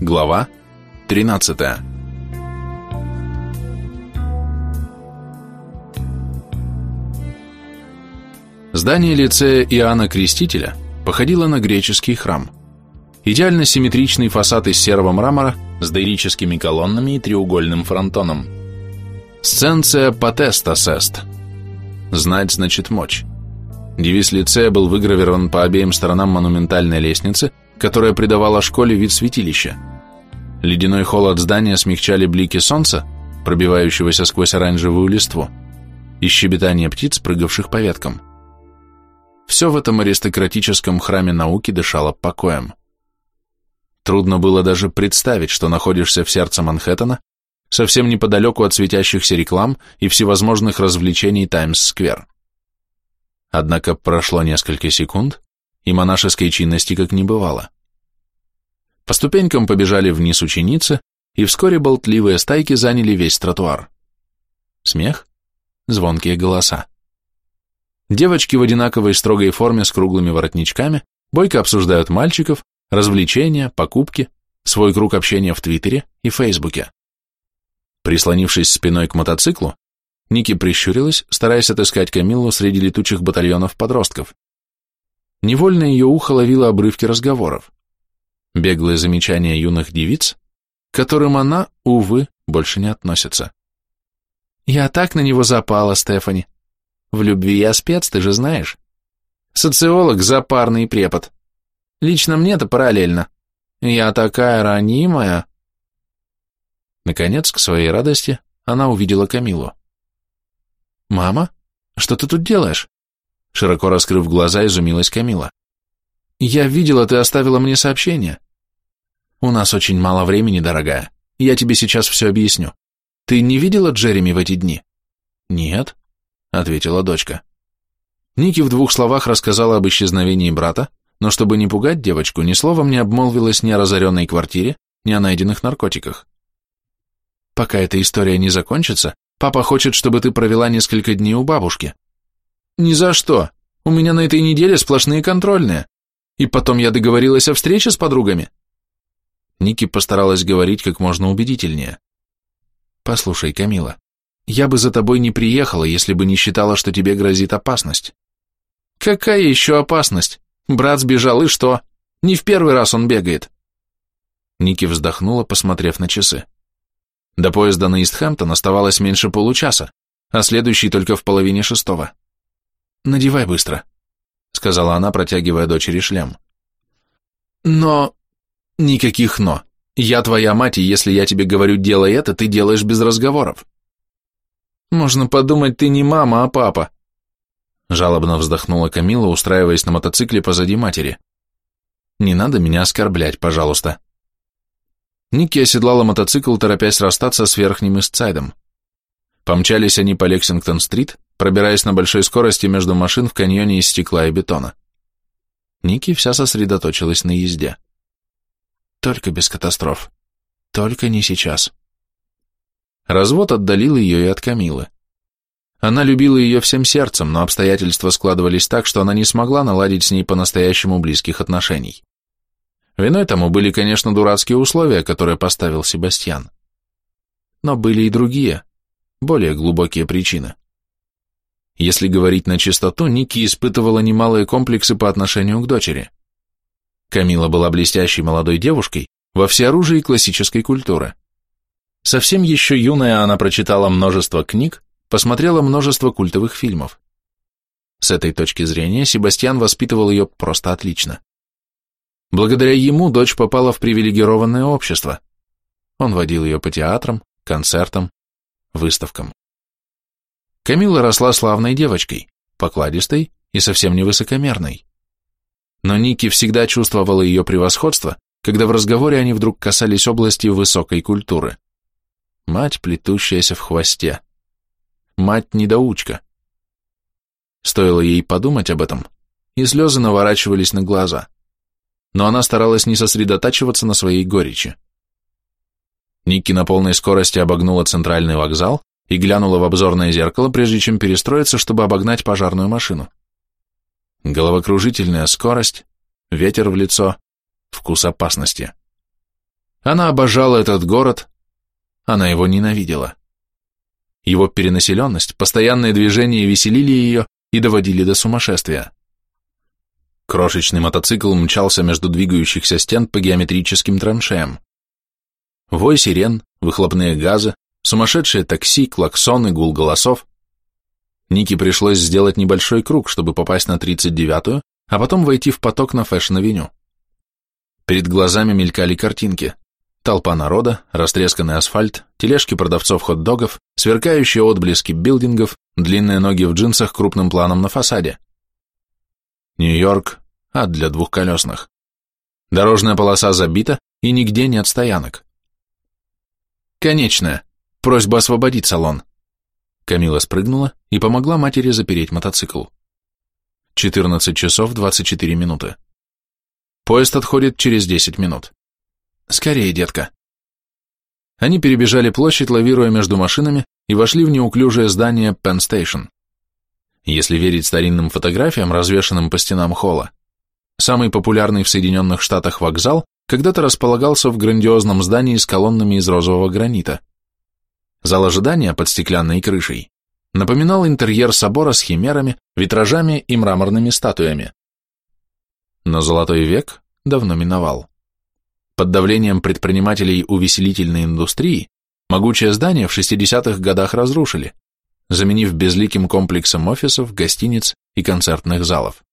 Глава 13 Здание лицея Иоанна Крестителя походило на греческий храм. Идеально симметричный фасад из серого мрамора с доирическими колоннами и треугольным фронтоном. Сценция потестас эст. Знать значит мочь. Девиз лицея был выгравирован по обеим сторонам монументальной лестницы, которая придавала школе вид святилища. Ледяной холод здания смягчали блики солнца, пробивающегося сквозь оранжевую листву, и щебетание птиц, прыгавших по веткам. Все в этом аристократическом храме науки дышало покоем. Трудно было даже представить, что находишься в сердце Манхэттена, совсем неподалеку от светящихся реклам и всевозможных развлечений Таймс-сквер. Однако прошло несколько секунд, и монашеской чинности как не бывало. По ступенькам побежали вниз ученицы, и вскоре болтливые стайки заняли весь тротуар. Смех, звонкие голоса. Девочки в одинаковой строгой форме с круглыми воротничками бойко обсуждают мальчиков, развлечения, покупки, свой круг общения в Твиттере и Фейсбуке. Прислонившись спиной к мотоциклу, Ники прищурилась, стараясь отыскать Камиллу среди летучих батальонов подростков. Невольно ее ухо ловило обрывки разговоров. Беглые замечания юных девиц, к которым она, увы, больше не относится. «Я так на него запала, Стефани. В любви я спец, ты же знаешь. Социолог, запарный препод. Лично мне-то параллельно. Я такая ранимая». Наконец, к своей радости, она увидела Камилу. «Мама, что ты тут делаешь?» Широко раскрыв глаза, изумилась Камила. «Я видела, ты оставила мне сообщение». «У нас очень мало времени, дорогая. Я тебе сейчас все объясню. Ты не видела Джереми в эти дни?» «Нет», — ответила дочка. Ники в двух словах рассказала об исчезновении брата, но чтобы не пугать девочку, ни словом не обмолвилась ни о разоренной квартире, ни о найденных наркотиках. «Пока эта история не закончится, Папа хочет, чтобы ты провела несколько дней у бабушки. Ни за что. У меня на этой неделе сплошные контрольные. И потом я договорилась о встрече с подругами. Ники постаралась говорить как можно убедительнее. Послушай, Камила, я бы за тобой не приехала, если бы не считала, что тебе грозит опасность. Какая еще опасность? Брат сбежал, и что? Не в первый раз он бегает. Ники вздохнула, посмотрев на часы. До поезда на Истхэмптон оставалось меньше получаса, а следующий только в половине шестого. «Надевай быстро», — сказала она, протягивая дочери шлем. «Но...» «Никаких «но». Я твоя мать, и если я тебе говорю «делай это», ты делаешь без разговоров». «Можно подумать, ты не мама, а папа», — жалобно вздохнула Камила, устраиваясь на мотоцикле позади матери. «Не надо меня оскорблять, пожалуйста», Ники оседлала мотоцикл, торопясь расстаться с верхним Истсайдом. Помчались они по Лексингтон-стрит, пробираясь на большой скорости между машин в каньоне из стекла и бетона. Ники вся сосредоточилась на езде. Только без катастроф. Только не сейчас. Развод отдалил ее и от Камилы. Она любила ее всем сердцем, но обстоятельства складывались так, что она не смогла наладить с ней по-настоящему близких отношений. Виной тому были, конечно, дурацкие условия, которые поставил Себастьян. Но были и другие, более глубокие причины. Если говорить на чистоту, Ники испытывала немалые комплексы по отношению к дочери. Камила была блестящей молодой девушкой во всеоружии классической культуры. Совсем еще юная она прочитала множество книг, посмотрела множество культовых фильмов. С этой точки зрения Себастьян воспитывал ее просто отлично. Благодаря ему дочь попала в привилегированное общество. Он водил ее по театрам, концертам, выставкам. Камила росла славной девочкой, покладистой и совсем не высокомерной. Но Ники всегда чувствовала ее превосходство, когда в разговоре они вдруг касались области высокой культуры. Мать, плетущаяся в хвосте. Мать-недоучка. Стоило ей подумать об этом, и слезы наворачивались на глаза но она старалась не сосредотачиваться на своей горечи. Ники на полной скорости обогнула центральный вокзал и глянула в обзорное зеркало, прежде чем перестроиться, чтобы обогнать пожарную машину. Головокружительная скорость, ветер в лицо, вкус опасности. Она обожала этот город, она его ненавидела. Его перенаселенность, постоянные движения веселили ее и доводили до сумасшествия. Крошечный мотоцикл мчался между двигающихся стен по геометрическим траншеям. Вой сирен, выхлопные газы, сумасшедшие такси, клаксоны, гул голосов. Нике пришлось сделать небольшой круг, чтобы попасть на 39-ю, а потом войти в поток на фэшн-авеню. Перед глазами мелькали картинки. Толпа народа, растресканный асфальт, тележки продавцов хот-догов, сверкающие отблески билдингов, длинные ноги в джинсах крупным планом на фасаде. Нью-Йорк – ад для двухколесных. Дорожная полоса забита, и нигде нет стоянок. Конечная. Просьба освободить салон. Камила спрыгнула и помогла матери запереть мотоцикл. 14 часов 24 минуты. Поезд отходит через 10 минут. Скорее, детка. Они перебежали площадь, лавируя между машинами, и вошли в неуклюжее здание Penn Station. Если верить старинным фотографиям, развешанным по стенам холла, самый популярный в Соединенных Штатах вокзал когда-то располагался в грандиозном здании с колоннами из розового гранита. Зал ожидания под стеклянной крышей напоминал интерьер собора с химерами, витражами и мраморными статуями. Но золотой век давно миновал. Под давлением предпринимателей увеселительной индустрии могучее здание в 60-х годах разрушили, заменив безликим комплексом офисов, гостиниц и концертных залов.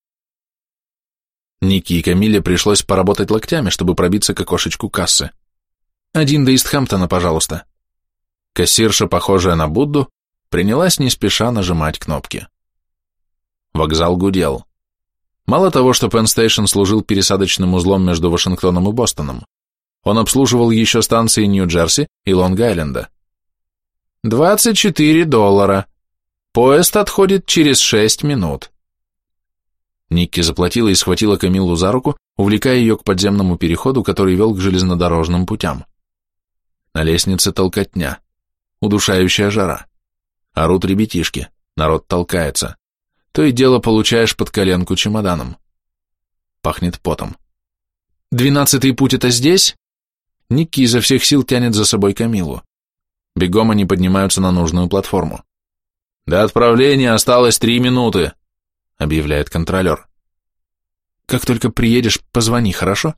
Ники и Камиле пришлось поработать локтями, чтобы пробиться к окошечку кассы. «Один до Истхэмптона, пожалуйста». Кассирша, похожая на Будду, принялась не спеша нажимать кнопки. Вокзал гудел. Мало того, что Пенн-Стейшн служил пересадочным узлом между Вашингтоном и Бостоном, он обслуживал еще станции Нью-Джерси и Лонг-Айленда. «Двадцать четыре доллара. Поезд отходит через шесть минут». Никки заплатила и схватила Камиллу за руку, увлекая ее к подземному переходу, который вел к железнодорожным путям. На лестнице толкотня, удушающая жара. Орут ребятишки, народ толкается. То и дело получаешь под коленку чемоданом. Пахнет потом. «Двенадцатый путь это здесь?» Никки изо всех сил тянет за собой Камилу. Бегом они поднимаются на нужную платформу. «До отправления осталось три минуты», — объявляет контролер. «Как только приедешь, позвони, хорошо?»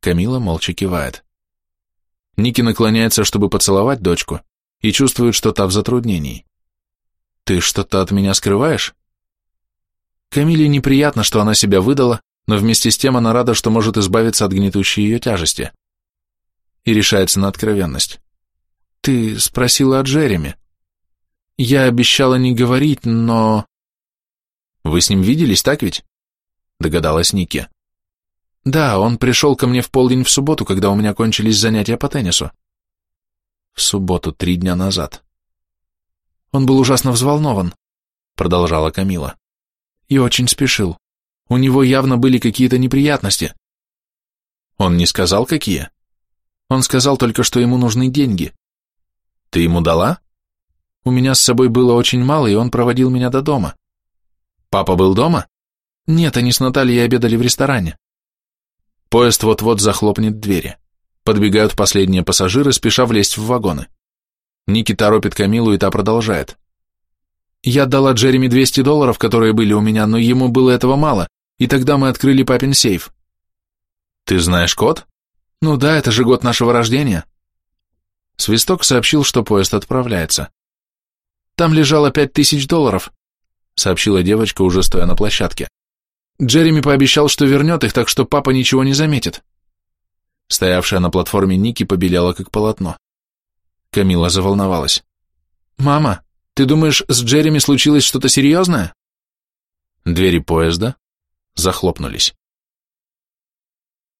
Камила молча кивает. Ники наклоняется, чтобы поцеловать дочку, и чувствует, что та в затруднении. «Ты что-то от меня скрываешь?» Камиле неприятно, что она себя выдала, но вместе с тем она рада, что может избавиться от гнетущей ее тяжести. И решается на откровенность. «Ты спросила о Джереми. Я обещала не говорить, но...» Вы с ним виделись, так ведь? Догадалась Ники. Да, он пришел ко мне в полдень в субботу, когда у меня кончились занятия по теннису. В субботу, три дня назад. Он был ужасно взволнован, продолжала Камила. И очень спешил. У него явно были какие-то неприятности. Он не сказал, какие? Он сказал только, что ему нужны деньги. Ты ему дала? У меня с собой было очень мало, и он проводил меня до дома. Папа был дома? Нет, они с Натальей обедали в ресторане. Поезд вот-вот захлопнет двери. Подбегают последние пассажиры, спеша влезть в вагоны. Ники торопит Камилу, и та продолжает. Я дала Джереми 200 долларов, которые были у меня, но ему было этого мало, и тогда мы открыли папин сейф. Ты знаешь код? Ну да, это же год нашего рождения. Свисток сообщил, что поезд отправляется. Там лежало пять тысяч долларов, сообщила девочка, уже стоя на площадке. Джереми пообещал, что вернет их, так что папа ничего не заметит. Стоявшая на платформе Ники побелела, как полотно. Камила заволновалась. «Мама, ты думаешь, с Джереми случилось что-то серьезное?» Двери поезда захлопнулись.